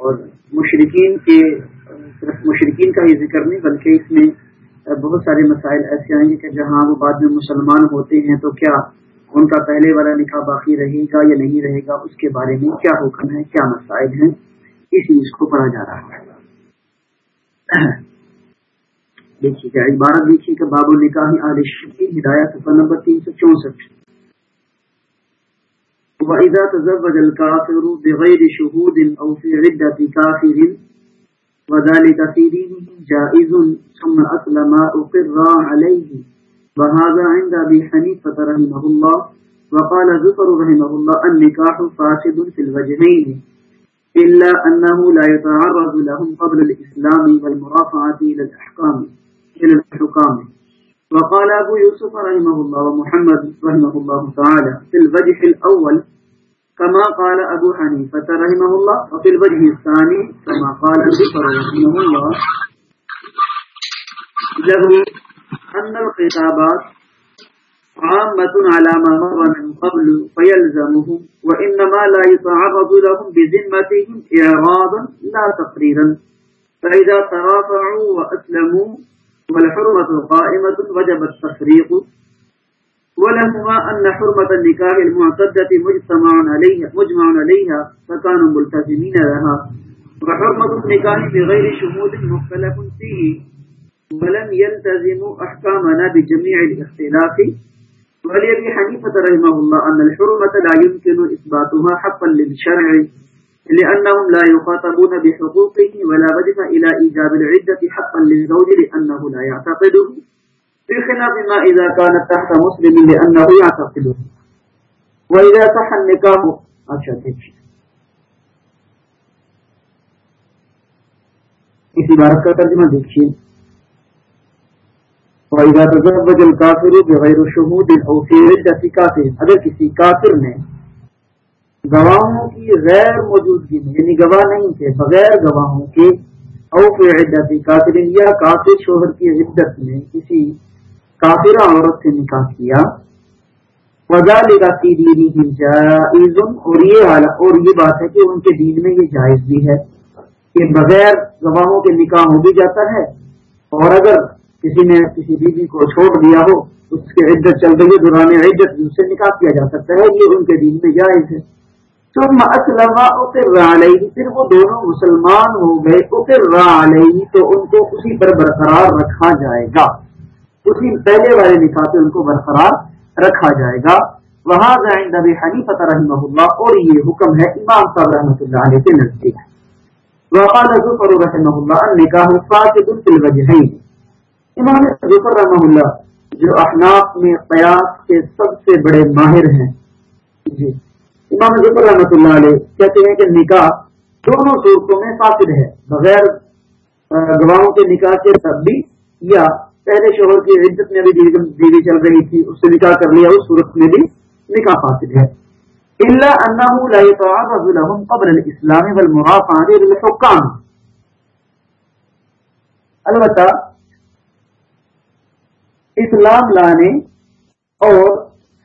اور مشرقین کے صرف مشرقین کا ہی ذکر نہیں، بلکہ اس میں بہت سارے مسائل ایسے آئیں گے کہ جہاں وہ بعد میں مسلمان ہوتے ہیں تو کیا ان کا پہلے والا نکاح باقی رہے گا یا نہیں رہے گا؟ اس کے بارے میں کیا حکم ہے، کیا مسائل ہیں؟ اس چیز کو پڑھا جا رہا ہے۔ دیکھیے کیا عبارت دیکھیے کہ باب النکاح عالش کی ہدایت نمبر تین سو چونسٹھ۔ وَإِذَا تَزَوَّجَ الْكَافِرُ بِغَيْرِ شُهُودٍ أَوْ فِي عِدَّةِ كَافِرٍ وَذَلِكَ فِي دِينِهِ جَائِزٌ ثُمَّ أَسْلَمَ أُقِرَّ عَلَيْهِ وهذا عند أبي حنيفة رحمه الله وقال زفر رحمه الله النكاح فاسد في الوجهين إلا أنه لا يتعرض لهم قبل الإسلام والمرافعة إلى الأحكام إلى الحكام وقال أبو يوسف رحمه الله ومحمد رحمه الله تعالى في الوجه الأول كما قال أبو حنيفة رحمه الله، وفي الوجه الثاني كما قال زفر رحمه الله. له أن الخطابات عامة على ما مر من قبل فيلزمهم وإنما لا يتعرض لهم بذمتهم إعراضا لا تقريرا. فإذا ترافعوا وأسلموا، والحرمة قائمة، وجب التفريق. ولهما أن حرمة النكاح المعتدة مجتمع عليها, مجمع عليها فكانوا ملتزمين لها. وحرمة النكاح بغير شهود مختلف فيه ولم يلتزموا أحكامنا بجميع الاختلاف. وليبي حنيفة رحمه الله أن الحرمة لا يمكن إثباتها حقا للشرع لأنهم لا يخاطبون بحقوقه ولا وجه إلى إيجاب العدة حقا للزوج لأنه لا يعتقده. بخلاف ما إذا كانت تحت مسلم لأنه يعتقده وإذا صح النكاح أشهد تجد اسی بارت کا ترجمہ دیکھیے. اگر کسی کافر نے گواہوں کی غیر موجودگی میں یعنی گواہ نہیں تھے، بغیر گواہوں کے اوف عدتی کافر یا کافر شوہر کی عدت میں کسی کافرہ عورت سے نکاح کیا۔ وزال جائز۔ اور یہ اور یہ بات ہے کہ ان کے دین میں یہ جائز بھی ہے کہ بغیر گواہوں کے نکاح ہو بھی جاتا ہے۔ اور اگر کسی نے کسی بیوی کو چھوڑ دیا ہو، اس کی عزت چل رہی ہے، دوران عزت اس سے نکاح کیا جا سکتا ہے۔ یہ ان کے دین میں جائز ہے۔ تو اسلم اتر علیہ پھر وہ دونوں مسلمان ہو گئے۔ اتر علیہ تو ان کو اسی پر برقرار رکھا جائے گا۔ اسی پہلے والے نکاح سے ان کو برقرار رکھا جائے گا۔ وہاں جائیں نبی حنی رحمہ اللہ اور یہ حکم ہے امام صاحب رحمۃ اللہ علیہ کے نزدیک۔ وقال ظفر رحمہ اللہ نکاح فاسد فی الوجہین امام ظفر رحمہ اللہ جو احناف میں قیاس کے سب سے بڑے ماہر ہیں۔ جی۔ امام ظفر رحمۃ اللہ علیہ کہتے ہیں کہ نکاح دونوں صورتوں میں فاسد ہے۔ بغیر گواہوں کے نکاح کے سب بھی یا پہلے شوہر کی عزت میں بھی بیوی چل رہی تھی، اس سے نکاح کر لیا، اس صورت میں بھی نکاح فاسد ہے۔ اللہ انہ لا يتعرض لهم قبل الاسلام والمرافعه للحكام البتہ، اسلام لانے اور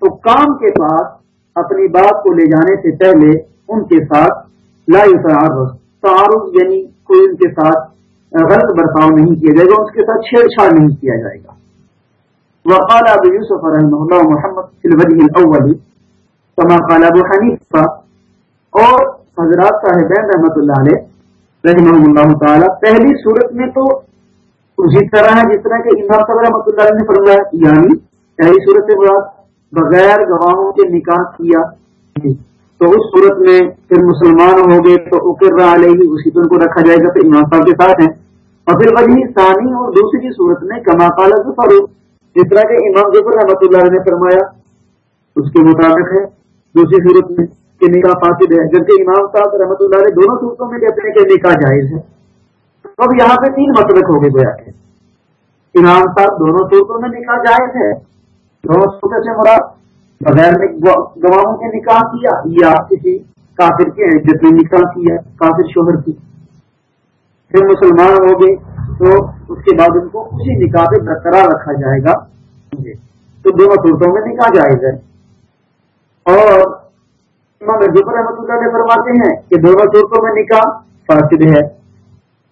حکام کے پاس اپنی بات کو لے جانے سے پہلے ان کے ساتھ لا تعارف تعارف یعنی کوئی ان کے ساتھ غلط برتاؤ نہیں کیا جائے گا اس کے ساتھ چھیڑ چھاڑ نہیں کیا جائے گا۔ وقال ابو یوسف رحمہ اللہ محمد فی الوجه الاول، کما قال ابو حنیفہ، اور حضرات صاحبین رحمۃ اللہ علیہ رحمہ اللہ تعالی، پہلی صورت میں تو اسی طرح ہے، جس طرح کہ امام صاحب رحمۃ اللہ علیہ نے فرمایا یعنی پہلی صورت سے مراد بغیر گواہوں کے نکاح کیا۔ تو اس صورت میں پھر مسلمان ہو گئے، تو اکر علیہ، اسی پر ان کو رکھا جائے گا پھر امام صاحب کے ساتھ ہیں۔ اور پھر وہی ثانی اور دوسری صورت میں کما کالا ظفر جس طرح کہ امام ظفر رحمۃ اللہ علیہ نے فرمایا، اس کے مطابق ہے، دوسری صورت میں کہ نکاح فاسد ہے، جبکہ امام صاحب رحمۃ اللہ علیہ دونوں صورتوں میں کہتے ہیں کہ نکاح جائز ہے۔ اب یہاں پہ تین مسلک ہو گئے گویا کے امام صاحب دونوں صورتوں میں نکاح جائز ہے۔ دونوں صورتوں سے مراد بغیر گواہوں کے نکاح کیا یا کسی کافر کے عزت میں نکاح کیا، کافر شوہر کی۔ پھر مسلمان ہو گئے تو اس کے بعد ان کو اسی نکاح پہ برقرار رکھا جائے گا۔ جی۔ تو دونوں صورتوں میں نکاح جائز ہے۔ اور امام ظفر احمد اللہ نے فرماتے ہیں کہ دونوں صورتوں میں نکاح فاسد ہے۔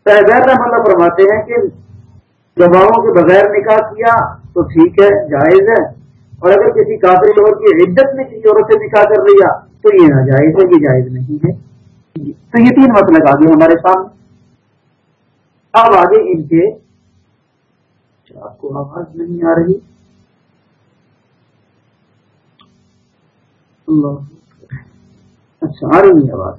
سہزیر رحم اللہ فرماتے ہیں کہ گواہوں کے بغیر نکاح کیا تو ٹھیک ہے، جائز ہے۔ اور اگر کسی کافی شوہر کی عدت میں کسی عورت سے نکاح کر لیا تو یہ ناجائز ہے، یہ جائز نہیں ہے۔ جی۔ تو یہ تین مسئلہ آگے ہمارے سامنے۔ اب آگے ان کے آپ کو آواز نہیں آ رہی۔ اچھا آ رہی ہے آواز۔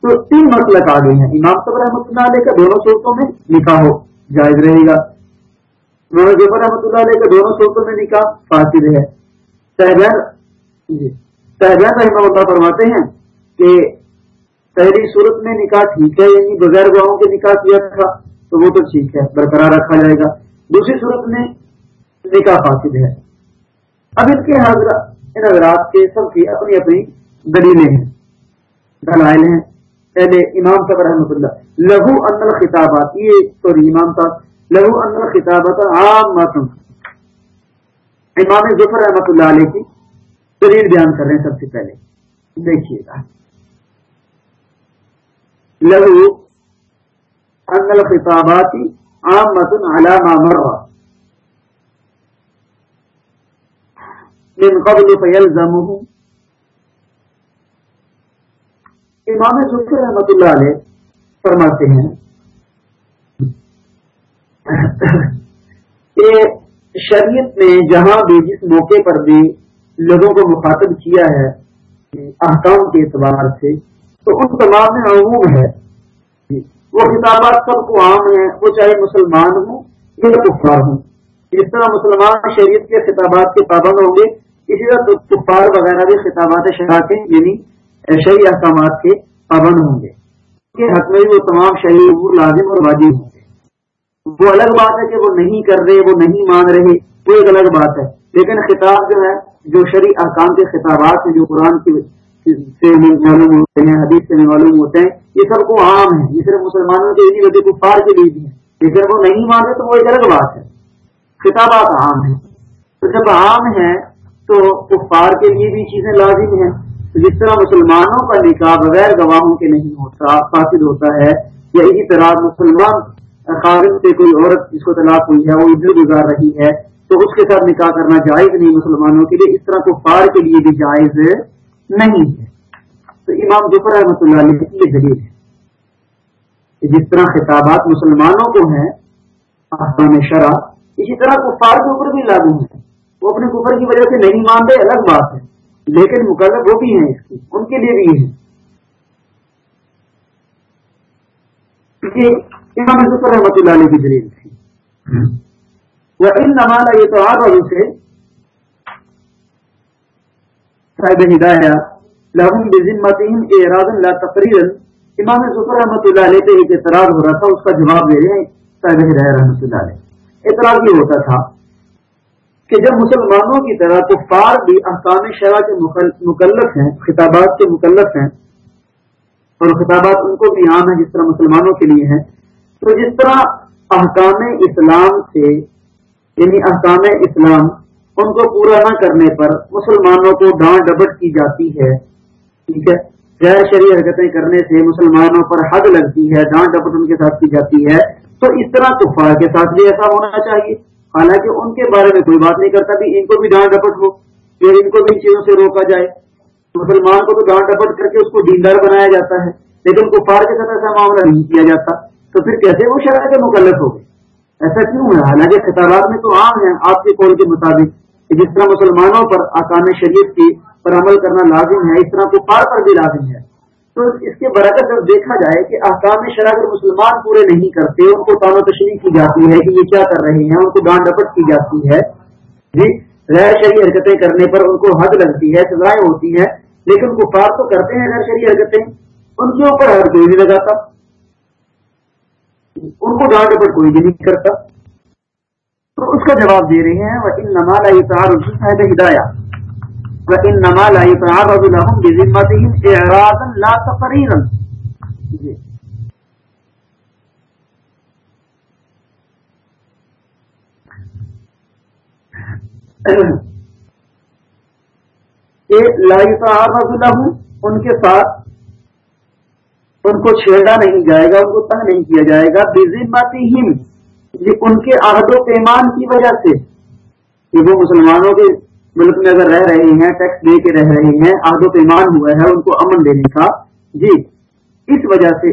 تو تین مسلک آ گئے ہیں۔ امام صبر رحمۃ اللہ علیہ کا دونوں صورتوں میں نکاح ہو، جائز رہے گا۔ جبر رحمۃ اللہ علیہ کا دونوں صورتوں میں نکاح فاصل ہے۔ جی رحمہ اللہ فرماتے ہیں کہ پہلی صورت میں نکاح ٹھیک ہے یعنی بغیر گاؤں کے نکاح کیا تھا، تو وہ تو ٹھیک ہے، برقرار رکھا جائے گا۔ دوسری صورت میں نکاح فاصل ہے۔ اب ان کے حضرات ان حضرات کے سب کی اپنی اپنی دلیلیں ہیں، دلائل ہیں۔ پہلے امام صاحب رحمۃ اللہ، لہو ان خطابات یہ سوری امام صاحب، لہو ان خطابات عام امام ظفر رحمۃ اللہ علیہ کی دلیل بیان کر رہے ہیں سب سے پہلے۔ دیکھیے گا۔ لہو ان خطابات عام علامہ مرہ من قبل فيلزمه. امام ظفر رحمۃ اللہ علیہ فرماتے ہیں کہ شریعت نے جہاں بھی جس موقع پر بھی لوگوں کو مخاطب کیا ہے، احکام کے اعتبار سے تو ان تمام میں عموم ہے۔ وہ خطابات سب کو عام ہیں، وہ چاہے مسلمان ہوں یا کفار ہوں۔ جس طرح مسلمان شریعت کے خطابات کے پابند ہوں گے، اسی طرح کفار وغیرہ بھی خطابات شرح کے یعنی شہری احکامات کے پابند ہوں گے۔ کے حق میں وہ تمام شہری امور لازم اور واجب ہوں گے۔ وہ الگ بات ہے کہ وہ نہیں کر رہے، وہ نہیں مان رہے، وہ ایک الگ بات ہے۔ لیکن خطاب جو ہے، جو شرع احکام کے خطابات ہیں، جو قرآن کی سے معلوم ہوتے ہیں، حدیث سے معلوم ہوتے ہیں، یہ سب کو عام ہے۔ یہ صرف مسلمانوں کے لیے وجہ کفار کے لیے بھی ہے۔ لیکن وہ نہیں مانتے تو وہ ایک الگ بات ہے۔ خطابات عام ہیں۔ تو جب عام ہے تو کفار کے لیے بھی چیزیں لازم ہیں۔ جس طرح مسلمانوں کا نکاح بغیر گواہوں کے نہیں ہوتا فاصل ہوتا ہے یا اسی طرح مسلمان خارج سے کوئی عورت جس کو طلاق ہوئی ہے، وہ ادھر گزار رہی ہے، تو اس کے ساتھ نکاح کرنا جائز نہیں مسلمانوں کے لیے۔ اس طرح کو فار کے لیے بھی جائز نہیں ہے۔ تو امام ظفر رحمۃ اللہ علیہ کی یہ دلیل ہے جس طرح خطابات مسلمانوں کو ہیں آسان شرح اسی طرح کفار کے اوپر بھی لاگو ہیں۔ وہ اپنے کفر کی وجہ سے نہیں مانتے الگ بات ہے۔ لیکن مقرر وہ بھی ہیں اس کی ان کے لیے بھی ہیں۔ امام ظفر رحمۃ اللہ علیہ کی دلیل تھی۔ وہ ان نمانا یہ تو آپ اور اسے صاحب ہدایہ، لہم بزمتیم اعراض اللہ تقریر امام ظفر رحمۃ اللہ علیہ پہ ایک اعتراض ہو رہا تھا، اس کا جواب دے رہے ہیں صاحب ہدایہ رحمۃ اللہ علیہ۔ اعتراض یہ ہوتا تھا کہ جب مسلمانوں کی طرح کفار بھی احکام شرح کے مکلف ہیں، خطابات کے مکلف ہیں، اور خطابات ان کو بھی عام ہیں جس طرح مسلمانوں کے لیے ہیں، تو جس طرح احکام اسلام سے یعنی احکام اسلام ان کو پورا نہ کرنے پر مسلمانوں کو ڈانٹ ڈبٹ کی جاتی ہے۔ ٹھیک ہے؟ غیر شرعی حرکتیں کرنے سے مسلمانوں پر حد لگتی ہے، ڈانٹ ڈپٹ ان کے ساتھ کی جاتی ہے۔ تو اس طرح کفار کے ساتھ بھی ایسا ہونا چاہیے۔ حالانکہ ان کے بارے میں کوئی بات نہیں کرتا کہ ان کو بھی ڈانٹ ڈپٹ ہو، پھر ان کو بھی چیزوں سے روکا جائے۔ مسلمان کو تو ڈانٹ ڈپٹ کر کے اس کو دیندار بنایا جاتا ہے، لیکن کفار کے ساتھ ایسا معاملہ نہیں کیا جاتا۔ تو پھر کیسے وہ شرح کے مکلف ہو گئے؟ ایسا کیوں ہے؟ حالانکہ خطابات میں تو عام ہے آپ کے قول کے مطابق۔ کہ جس طرح مسلمانوں پر آسان شریعت کی پر عمل کرنا لازم ہے، اس طرح کفار پر بھی لازم ہے۔ تو اس کے برکت جب دیکھا جائے کہ احکام شرح اگر مسلمان پورے نہیں کرتے، ان کو تانو تشریح کی جاتی ہے کہ یہ کیا کر رہے ہیں، ان کو ڈانٹ ڈپٹ کی جاتی ہے۔ جی غیر شرعی حرکتیں کرنے پر ان کو حد لگتی ہے سزائیں ہوتی ہیں، لیکن کفار تو کرتے ہیں غیر شرعی حرکتیں۔ ان کے اوپر ہر کوئی نہیں لگاتا۔ ان کو ڈانٹ ڈپٹ کوئی بھی نہیں کرتا۔ تو اس کا جواب دے رہے ہیں وہ ان نما لائی نمال صاحب ہدایا وہ ہدایات وإنما لا يتعرض لهم بذمتهم إعراضا لا تقريرا۔ جی۔ کہ لا ہوں ان کے ساتھ ان کو چھیڑا نہیں جائے گا، ان کو تنگ نہیں کیا جائے گا۔ بزمتی ان کے عہد و پیمان کی وجہ سے کہ وہ مسلمانوں کے ملک میں اگر رہ رہے ہیں، ٹیکس دے کے رہ رہے ہیں، عہد و پیمان ہوا ہے، ان کو امن دینے کا۔ جی اس وجہ سے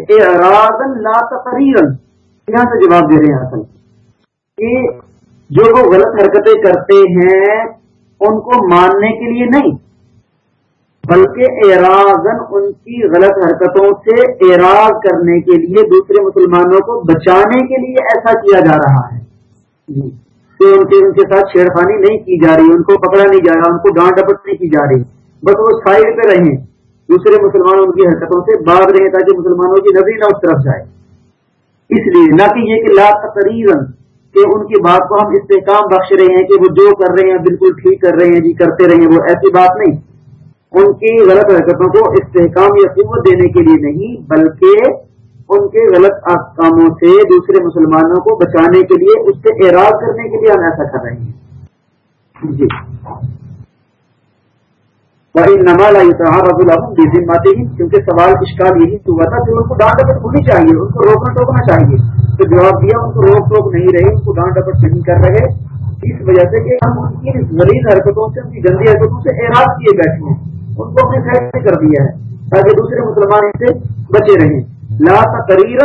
لا تقریر یہاں سے جواب دے رہے ہیں اصل کہ جو وہ غلط حرکتیں کرتے ہیں، ان کو ماننے کے لیے نہیں۔ بلکہ اعراضن ان کی غلط حرکتوں سے اعراض کرنے کے لیے دوسرے مسلمانوں کو بچانے کے لیے ایسا کیا جا رہا ہے۔ جی۔ کہ ان کے ان کے ساتھ چھیڑخانی نہیں کی جا رہی، ان کو پکڑا نہیں جا رہا، ان کو ڈانٹ ڈپٹ نہیں کی جا رہی۔ بس وہ سائڈ پہ رہیں دوسرے مسلمانوں کی حرکتوں سے باغ رہے تاکہ مسلمانوں کی نظری نہ اس طرف جائے۔ اس لیے نہ کہ یہ کہ لا تقریرن کہ ان کی بات کو ہم استحکام بخش رہے ہیں کہ وہ جو کر رہے ہیں بالکل ٹھیک کر رہے ہیں جی کرتے رہے ہیں، وہ ایسی بات نہیں۔ ان کی غلط حرکتوں کو استحکام یا قوت دینے کے لیے نہیں، بلکہ ان کے غلط کاموں سے دوسرے مسلمانوں کو بچانے کے لیے، اس سے اعراض کرنے کے لیے ہم ایسا کر رہے ہیں۔ جی۔ وہی نمالا باتیں کیونکہ سوال اشکال یہی ہوا تھا کہ ان کو ڈانٹ ڈپٹ ہونی چاہیے، ان کو روکنا ٹوکنا چاہیے۔ تو جواب دیا، ان کو روک ٹوک نہیں رہے، ان کو ڈانٹ ڈپٹ نہیں کر رہے۔ اس وجہ سے کہ ہم ان کی غریب حرکتوں سے، ان کی گندی حرکتوں سے اعراض کیے بیٹھے ہیں۔ ان کو اپنے سائڈ سے کر دیا ہے تاکہ دوسرے مسلمان ان سے بچے رہیں۔ لا تقریر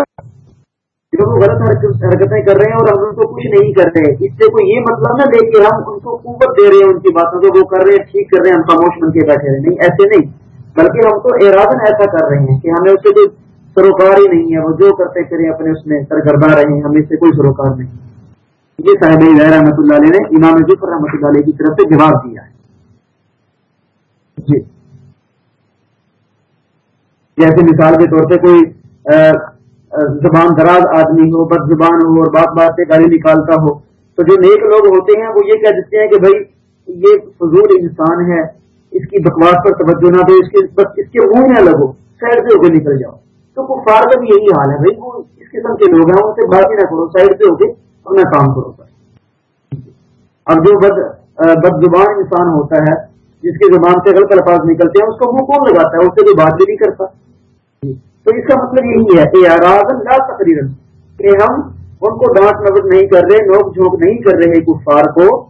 جو وہ غلط حرکتیں کر رہے ہیں اور ہم ان کو کچھ نہیں کر رہے۔ اس سے کوئی یہ مطلب نہ لے کے ہم ان کو قوت دے رہے ہیں، ان کی باتوں کو وہ کر رہے ہیں، ٹھیک کر رہے ہیں، ہم خاموش بن کے بیٹھے رہے۔ نہیں، ایسے نہیں۔ بلکہ ہم تو ارادن ایسا کر رہے ہیں کہ ہمیں اس سے کوئی سروکار ہی نہیں ہے۔ وہ جو کرتے کریں، اپنے اس میں سرگردہ رہے ہیں ہمیں اس سے کوئی سروکار نہیں۔ یہ صاحب رحمۃ اللہ علیہ نے امام ظفر رحمۃ اللہ علیہ کی طرف سے جواب دیا ہے۔ جی۔ جیسے مثال کے طور پہ کوئی زبان دراز آدمی ہو، بد زبان ہو اور بات بات سے گالی نکالتا ہو، تو جو نیک لوگ ہوتے ہیں وہ یہ کہہ دیتے ہیں کہ بھائی یہ فضول انسان ہے، اس کی بکواس پر توجہ نہ دو، اس کے بس اس کے منہ میں لگو، سائڈ سے ہو کے نکل جاؤ۔ تو کفار کا بھی یہی حال ہے بھائی، وہ اس قسم کے لوگ ہیں، ان سے بات ہی نہ کرو، سائڈ سے ہو کے اپنا کام کرو۔ اب جو بد بد زبان انسان ہوتا ہے، جس کے زبان سے غلط الفاظ نکلتے ہیں، اس کو منہ کون لگاتا ہے؟ اس سے کوئی بات بھی نہیں کرتا۔ تو اس کا مطلب یہی ہے کہ آراز لا تقریر کہ ہم ان کو ڈانٹ نوٹ نہیں کر رہے، نوک جھونک نہیں کر رہے کفار کو،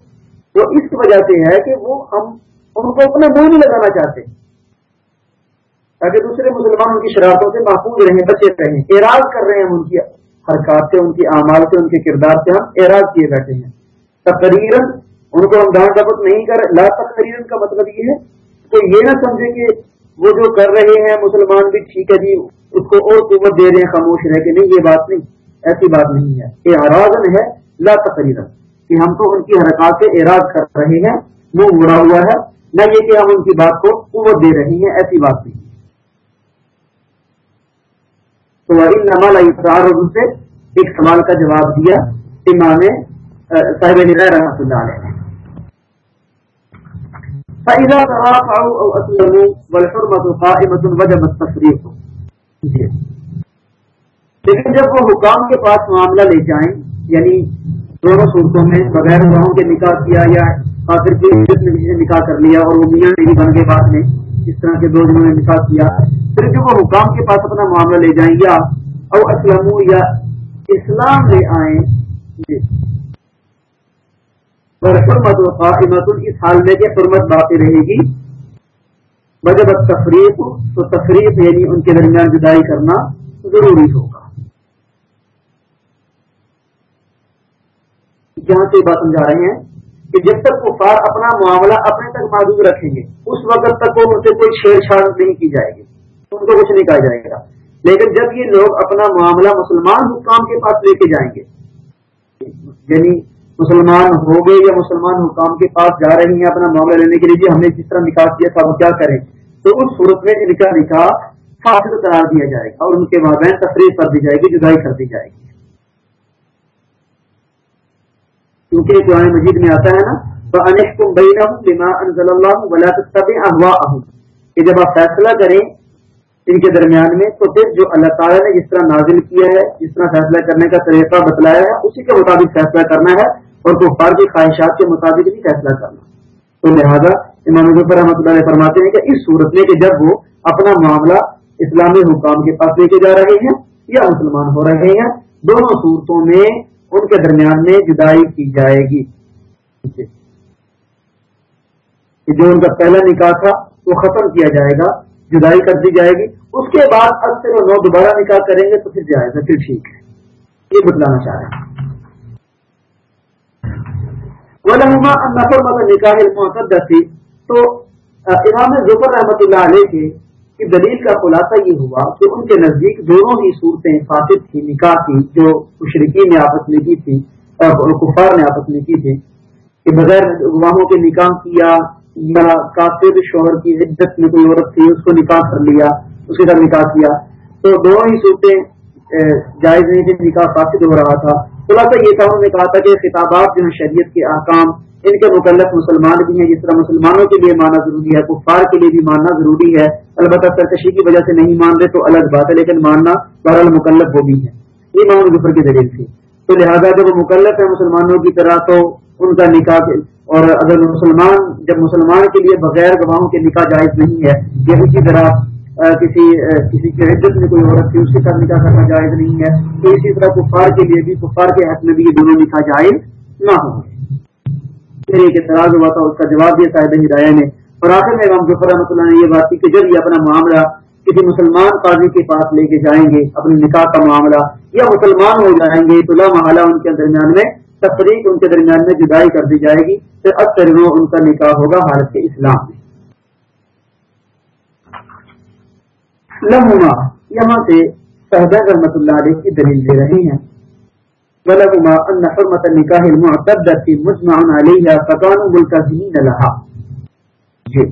تو اس وجہ سے ہے کہ وہ ہم ان کو اپنے منہ نہیں لگانا چاہتے۔ تاکہ دوسرے مسلمان ان کی شرارتوں سے محفوظ رہیں، بچے رہیں۔ اعراض کر رہے ہیں ان کی حرکات سے، ان کی اعمال سے، ان کے کردار سے ہم اعراض کیے بیٹھے ہیں۔ تقریر ان کو ہم ڈانٹ ڈپٹ نہیں کر لا تقریر کا مطلب یہ ہے۔ کہ یہ نہ سمجھے کہ وہ جو کر رہے ہیں مسلمان بھی ٹھیک ہے جی اس کو اور قوت دے رہے ہیں، خاموش رہ کہ نہیں، یہ بات نہیں، ایسی بات نہیں ہے۔ یہ اراضن ہے، لا تقریر کہ ہم تو ان کی حرکات سے اعراض کر رہے ہیں، منہ مڑا ہوا ہے، نہ یہ کہ ہم ان کی بات کو قوت دے رہے ہیں، ایسی بات نہیں۔ تو نما سے ایک سوال کا جواب دیا امام صاحب رحمۃ اللہ علیہ فإذا ترافعوا أو أسلموا والحرمة قائمة وجب لیکن جب وہ حکام کے پاس معاملہ لے جائیں یعنی دونوں صورتوں میں، بغیر گواہوں کے نکاح کیا یا خاطر کی نے نکاح کر لیا اور وہ میاں نہیں بن گئے بعد میں اس طرح کے دو جنہوں نے نکاح کیا، پھر جب وہ حکام کے پاس اپنا معاملہ لے جائیں یا او اسلم یا اسلام لے آئیں جی۔ حرمت قائمت اس حال میں کہ حرمت باقی رہے گی۔ وجب تفریح تو تفریح یعنی ان کے درمیان جدائی کرنا ضروری ہوگا۔ جہاں سے بات سمجھا رہے ہیں کہ جب تک کفار اپنا معاملہ اپنے تک محدود رکھیں گے، اس وقت تک وہ ان سے کوئی چھیڑ چھاڑ نہیں کی جائے گی۔ ان کو کچھ نہیں کہا جائے گا۔ لیکن جب یہ لوگ اپنا معاملہ مسلمان حکام کے پاس لے کے جائیں گے یعنی مسلمان ہو گئے یا مسلمان حکام کے پاس جا رہی ہیں اپنا معاملہ لینے کے لیے ہم نے جس طرح نکاح کیا تھا، وہ کیا کریں؟ تو اس صورت میں ان کا نکاح فاصل قرار دیا جائے گا اور ان کے مابین تفریح کر دی جائے گی جدائی کر دی جائے گی۔ کیونکہ قرآن مجید میں آتا ہے نا تو انش بما انزل اللہ ولا کہ جب آپ فیصلہ کریں ان کے درمیان میں، تو پھر جو اللہ تعالیٰ نے جس طرح نازل کیا ہے، جس طرح فیصلہ کرنے کا طریقہ بتلایا ہے، اسی کے مطابق فیصلہ کرنا ہے۔ اور کفار کی خواہشات کے مطابق بھی فیصلہ کرنا تو لہذا امام ظفر رحمۃ اللہ علیہ فرماتے ہیں کہ اس صورت میں کہ جب وہ اپنا معاملہ اسلامی حکام کے پاس لے کے جا رہے ہیں یا مسلمان ہو رہے ہیں، دونوں صورتوں میں ان کے درمیان میں جدائی کی جائے گی۔ جو ان کا پہلا نکاح تھا، وہ ختم کیا جائے گا، جدائی کر دی جائے گی۔ اس کے بعد اکثر وہ نو دوبارہ نکاح کریں گے تو پھر جائے گا پھر ٹھیک ہے۔ یہ بتلانا چاہ رہے ہیں۔ نفر مطلب نکاح محتد تو امام ظفر رحمۃ اللہ علیہ کے کی دلیل کا خلاصہ یہ ہوا کہ ان کے نزدیک دونوں ہی صورتیں فاطف تھی نکاح کی، جو مشرقی نے آپس میں کی تھی اور کفار نے آپس میں کی تھی کہ بغیر گواہوں کے نکاح کیا، یا کافر شوہر کی عدت میں کوئی عورت تھی، اس کو نکاح کر لیا، اس کے ساتھ نکاح کیا۔ تو دونوں ہی صورتیں جائز نہیں تھی نکاح فاسد ہو رہا تھا۔ خلاصہ یہ تھا، انہوں نے کہا تھا کہ خطابات جو ہیں شریعت کے احکام، ان کے مکلف مسلمان بھی ہیں، جس طرح مسلمانوں کے لیے ماننا ضروری ہے، کفار کے لیے بھی ماننا ضروری ہے۔ البتہ سرکشی کی وجہ سے نہیں مان رہے تو الگ بات ہے، لیکن ماننا بہرحال مکلف وہ بھی ہے یہ ماحول ظفر کی دلیل تھی تو لہٰذا جب وہ مکلف ہے مسلمانوں کی طرح، تو ان کا نکاح اور اگر مسلمان جب مسلمان کے لیے بغیر گواہوں کے نکاح جائز نہیں ہے یا اسی طرح کسی کسی کی عزت میں کوئی عورت تھی، اس کے ساتھ نکاح کرنا جائز نہیں ہے۔ تو اسی طرح کفار کے لیے بھی، کفار کے حق میں بھی یہ دونوں نکاح جائز نہ ہو پھر ایک اعتراض ہوا تھا، اس کا جواب دیا صاحب ہدایہ نے۔ اور آخر میں امام ظفر رحمۃ اللہ نے یہ بات کی کہ جب یہ اپنا معاملہ کسی مسلمان قاضی کے پاس لے کے جائیں گے اپنے نکاح کا معاملہ، یا مسلمان ہو جائیں گے، تو محلہ ان کے درمیان میں، تفریق ان کے درمیان میں جدائی کر دی جائے گی۔ پھر اکثر وہ ان کا نکاح ہوگا حالت کے اسلام میں۔ لمحما یہاں سے صحبہ رحمت اللہ علیہ کی دلیل دے رہی ہیں۔ ولہما ان حرمت النکاح المعتدہ کی مجمع علیہ فقان ملتزمین لها۔ جی۔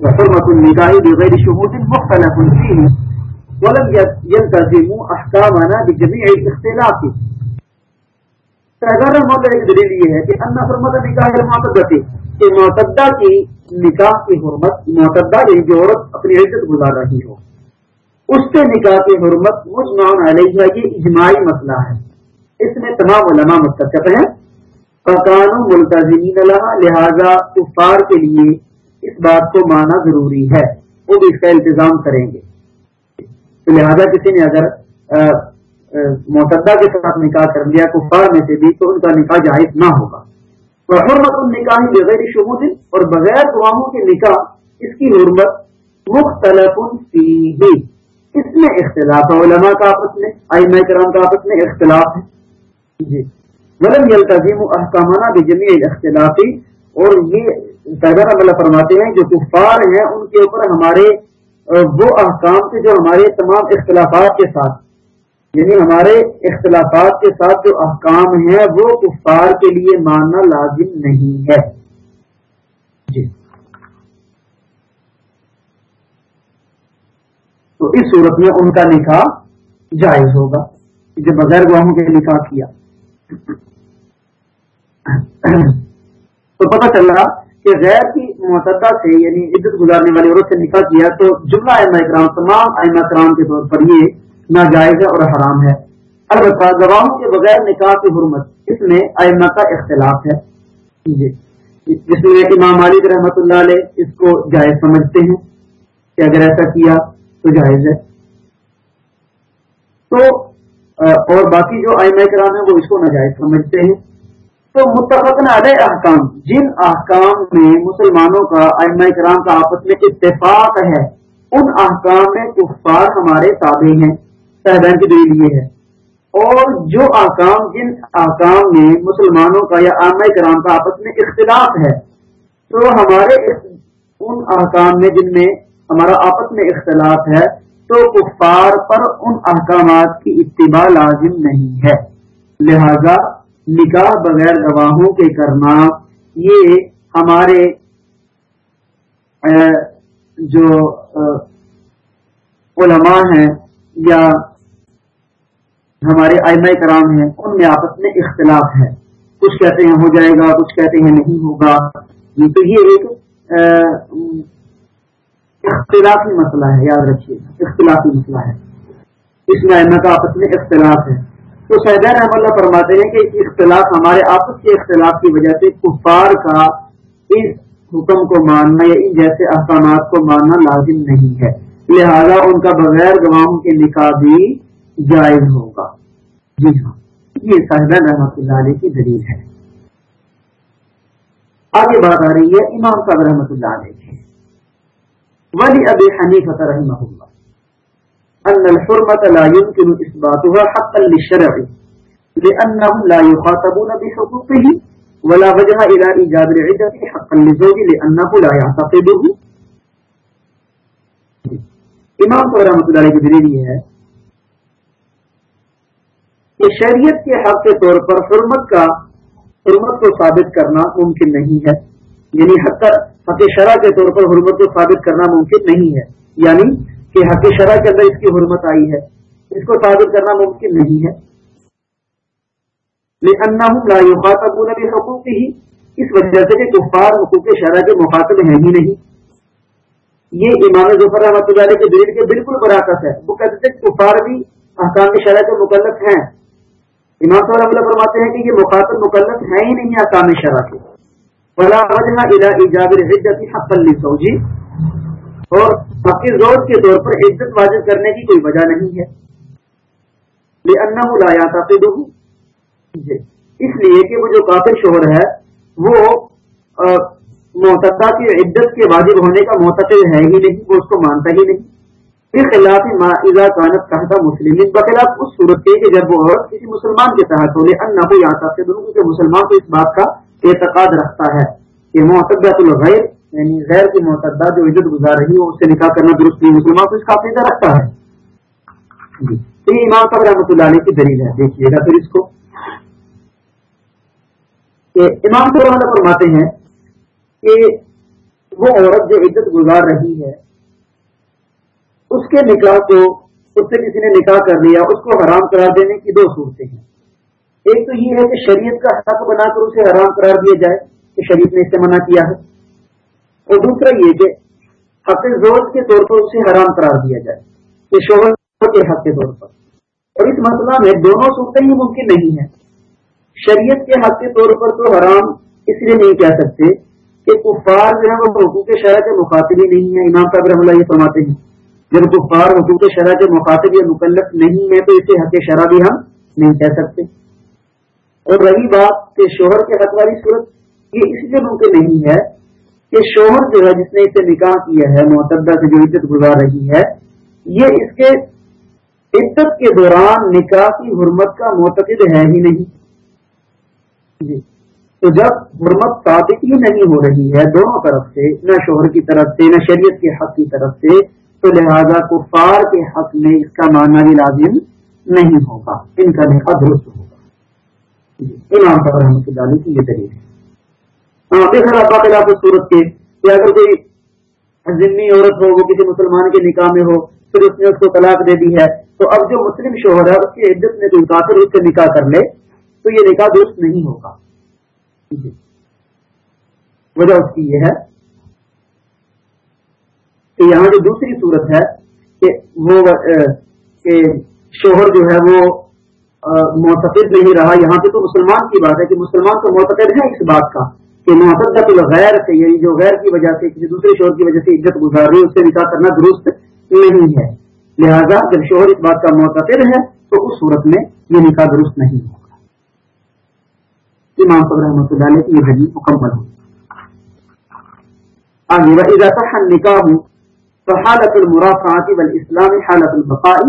وحرمت النکاح بغیر شهود مختلف فيه۔ ولم يلتزموا احکامنا بجميع الاختلاف ایک دلیل یہ ہے کہ انا فرمت نکاح معتدہ کہ معتدہ کی نکاح کی حرمت، معتدہ یعنی جو عورت اپنی عزت گزار رہی ہو۔ اس کے نکاح کی حرمت مجمعن علیہ یہ اجماعی مسئلہ ہے۔ اس میں تمام علماء متفق ہیں۔ فقان ملتظمین لہذا کفار کے لیے اس بات کو مانا ضروری ہے۔ وہ بھی اس کا التظام کریں گے۔ لہذا کسی نے اگر معتدہ کے ساتھ نکاح کر لیا، کفار میں سے بھی، تو ان کا نکاح جائز نہ ہوگا۔ حرمت النکاح بغیر شبود اور بغیر گواہوں کے نکاح اس کی حرمت مختلف اس میں اختلاف ہے، علماء کا آپس میں، آئمہ کرام کا آپس میں اختلاف ہے۔ جی۔ ولم یلتظیم احکامانہ بجمی اختلافی اور یہ پیدا اللہ فرماتے ہیں، جو کفار ہیں، ان کے اوپر ہمارے، وہ احکام سے جو ہمارے تمام اختلافات کے ساتھ۔ یعنی ہمارے اختلافات کے ساتھ جو احکام ہیں وہ کفار کے لیے ماننا لازم نہیں ہے۔ جی۔ تو اس صورت میں ان کا نکاح جائز ہوگا۔ جو بغیر گواہوں کے نکاح کیا۔ تو پتہ چل رہا کہ غیر کی معتدہ سے یعنی عزت گزارنے والی عورت سے نکاح کیا تو جملہ احمد کرام تمام احمد کرام کے طور پر یہ ناجائز اور حرام ہے۔ البتہ گواہوں کے بغیر نکاح کی حرمت، اس میں ائمہ کا اختلاف ہے۔ جی۔ جس میں امام مالک رحمۃ اللہ علیہ اس کو جائز سمجھتے ہیں کہ اگر ایسا کیا تو جائز ہے۔ تو اور باقی جو ائمہ کرام ہیں وہ اس کو ناجائز سمجھتے ہیں۔ تو متفق علیہ احکام، جن احکام میں مسلمانوں کا، ائمہ کرام کا آپس میں اتفاق ہے، ان احکام میں کفار ہمارے تابع ہیں۔ صاحبین کی دلیل یہ ہے۔ اور جو آکام، جن آکام میں مسلمانوں کا یا عام کرام کا آپس میں اختلاف ہے، تو ہمارے ان احکام میں جن میں ہمارا آپس میں اختلاف ہے، تو کفار پر ان احکامات کی اتباع لازم نہیں ہے۔ لہذا نکاح بغیر گواہوں کے کرنا، یہ ہمارے جو علماء ہیں یا ہمارے آئمہ کرام ہیں، ان میں آپس میں اختلاف ہے۔ کچھ کہتے ہیں ہو جائے گا، کچھ کہتے ہیں نہیں ہوگا۔ تو یہ ایک اختلافی مسئلہ ہے، یاد رکھیے، اختلافی مسئلہ ہے۔ اس میں آئمہ کا آپس میں اختلاف ہے۔ تو سیدین احمد اللہ فرماتے ہیں کہ اختلاف ہمارے آپس کے اختلاف کی وجہ سے کفار کا اس حکم کو ماننا یا ان جیسے احکامات کو ماننا لازم نہیں ہے۔ لہذا ان کا بغیر گواہوں کے نکاح بھی جائز ہوگا۔ جی ہاں یہ صاحب رحمۃ اللہ علیہ کی دلیل ہے۔ آگے بات آ رہی ہے، امام صاحب رحمۃ اللہ علیہ کی ولی اب حنیفہ رحمہ اللہ۔ ان الحرمت لا يمكن اثباتها حقا للشرع لانهم لا يخاطبون بحقوقه ولا وجہ الى ایجاد العدت حقا لزوج لانه لا يعتقده۔ امام کو رحمۃ اللہ علیہ کی دلیل یہ ہے کہ شریعت کے حق کے طور پر حرمت کا حرمت کو ثابت کرنا ممکن نہیں ہے۔ یعنی حق حق شرح کے طور پر حرمت کو ثابت کرنا ممکن نہیں ہے۔ یعنی کہ حق شرح کے اندر اس کی حرمت آئی ہے۔ اس کو ثابت کرنا ممکن نہیں ہے۔ حقوق ہی اس وجہ سے کہ کفار حقوق شرح کے مخاطب ہیں ہی نہیں۔ یہ امام ظفر رحمۃ اللہ علیہ کے دلیل کے بالکل برعکس ہے۔ وہ کہتے تھے کفار بھی احکام شرح کے مکلف ہیں۔ امام صاحب اللہ فرماتے ہیں کہ یہ مخاطب مکلف ہے ہی نہیں احکام شرح کے۔ فلا وجہ الا ایجاب العزت حق سوجی اور اپنی زور کے طور پر عزت واضح کرنے کی کوئی وجہ نہیں ہے۔ لأنه لا يعتقده۔ جی۔ اس لیے کہ وہ جو کافر شوہر ہے، وہ معتدہ کی عدت کے واجب ہونے کا معتقد ہے ہی نہیں، وہ اس کو مانتا ہی نہیں۔ پھر خلاف ماضا کانت کہتا مسلم، بخلاف اس صورت کے کہ جب وہ عورت کسی مسلمان کے تحت ہو لے ان نہ کوئی آتا دونوں مسلمان کو اس بات کا اعتقاد رکھتا ہے کہ معتدہ الغیر یعنی غیر کی معتدہ جو عزت گزار رہی ہے اس سے نکاح کرنا درست نہیں، مسلمان کو اس کا عقیدہ رکھتا ہے جی۔ تو یہ امام صاحب رحمۃ اللہ علیہ کی دلیل ہے، دیکھیے گا پھر اس کو کہ امام صاحب فرماتے ہیں کہ وہ عورت جو عزت گزار رہی ہے اس کے نکاح کو، اس سے کسی نے نکاح کر لیا، اس کو حرام قرار دینے کی دو صورتیں ہیں۔ ایک تو یہ ہے کہ شریعت کا حق بنا کر اسے حرام قرار دیا جائے کہ شریعت نے اسے منع کیا ہے۔ اور دوسرا یہ کہ حق زور کے طور پر اسے حرام قرار دیا جائے، کہ شوہر کے حق کے طور پر۔ اور اس مسئلہ میں دونوں صورتیں ہی ممکن نہیں ہیں۔ شریعت کے حق کے طور پر تو حرام اس لیے نہیں کہہ سکتے کہ کفار جو ہے وہ حقوق شرح کے مخاطب ہی نہیں ہے امام صاحب رحم اللہ یہ فرماتے ہیں۔ جب کفار حقوق شرح کے مخاطب یا مکلف نہیں ہے تو اسے حق شرح بھی ہم نہیں کہہ سکتے۔ اور رہی بات کہ شوہر کے حق والی صورت یہ اس لیے ممکن نہیں ہے کہ شوہر جو ہے جس نے اسے نکاح کیا ہے، معتدہ سے جو عزت گزار رہی ہے، یہ اس کے عزت کے دوران نکاح کی حرمت کا معتقد ہے ہی نہیں۔ جی۔ تو جب حرمت ثابت ہی نہیں ہو رہی ہے دونوں طرف سے، نہ شوہر کی طرف سے، نہ شریعت کے حق کی طرف سے تو لہذا کفار کے حق میں اس کا معنی بھی لازم نہیں ہوگا، ان کا نکاح درست ہوگا۔ جی، امام صاحب رحمۃ اللہ کی یہ طریقے ہے خلاف صورت کے کہ اگر کوئی ذمہ عورت ہو، وہ کسی مسلمان کے نکاح میں ہو، پھر اس نے اس کو طلاق دے دی ہے، تو اب جو مسلم شوہر ہے، اس کی عزت میں کوئی کافر اس سے نکاح کر لے، تو یہ نکاح درست نہیں ہوگا۔ جی، وجہ اس کی یہ ہے کہ یہاں جو دوسری صورت ہے کہ وہ کہ شوہر جو ہے وہ معتقد نہیں رہا۔ یہاں پہ تو مسلمان کی بات ہے کہ مسلمان تو معتقد ہے اس بات کا کہ معتقد غیر سے یعنی جو غیر کی وجہ سے، کسی دوسرے شوہر کی وجہ سے عزت گزار رہی اس سے نکاح کرنا درست نہیں ہے۔ لہذا جب شوہر اس بات کا معتقد ہے تو اس صورت میں یہ نکاح درست نہیں ہے امام صبر رحمۃ اللہ علیہ کی یہ حدیث مکمل ہوئی۔ آگے، وإذا صح النكاح فحالة المرافعة والإسلام حالة البقاء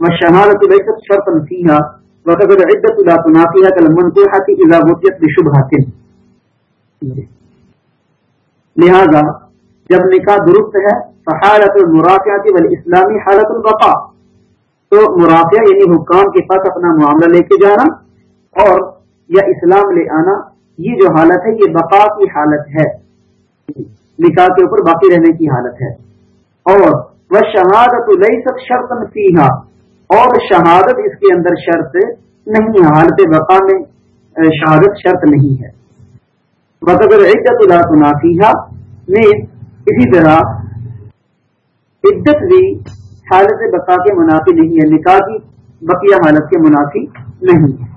والشهادة ليست شرطا فيها وقد العدة لا تنافيها كالمنكوحة إذا وطيت بشبهة. لہذا جب نکاح درست ہے، فحالت المرافعة والاسلام، حالت البقاء. تو مرافعہ یعنی حکام کے پاس اپنا معاملہ لے کے جانا اور یا اسلام لے آنا، یہ جو حالت ہے، یہ بقا کی حالت ہے۔ نکاح کے اوپر باقی رہنے کی حالت ہے۔ اور وہ شہادت لئی سب شرط فیحا اور شہادت اس کے اندر شرط نہیں حالت بقا میں شہادت شرط نہیں ہے۔ بس عدت اللہ منافیہ میں اسی طرح عدت بھی حالت بقا کے منافی نہیں ہے، نکاح کی بقیہ حالت کے منافی نہیں ہے۔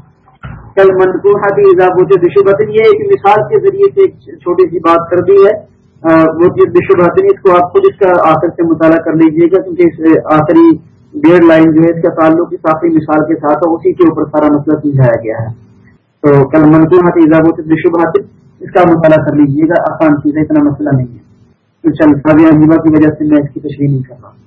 کل منقوحہ کی اضافہ یہ ایک مثال کے ذریعے سے ایک چھوٹی سی بات کر دی ہے۔ وہ بشو بہتری اس کو آپ خود اس کا آخر سے مطالعہ کر لیجیے گا، کیونکہ اس آخری ڈیڑھ لائن جو ہے، اس کا تعلق اس آخری مثال کے ساتھ اسی کے اوپر سارا مسئلہ سمجھایا گیا ہے۔ تو کل منظور ہاتھ ایزاب بشو بہتر اس کا مطالعہ کر لیجیے گا، آسان چیز ہے، اتنا مسئلہ نہیں ہے۔ تو چل سابیہ عجیبہ کی وجہ سے میں اس کی تشریح نہیں کر رہا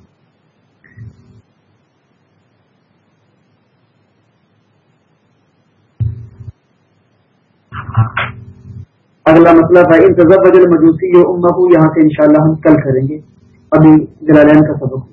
اگلا مطلب مسئلہ تھا انتظام بدل مجوسی جو امہ کو یہاں سے انشاءاللہ ہم کل کریں گے۔ ابھی جلالین کا سبق۔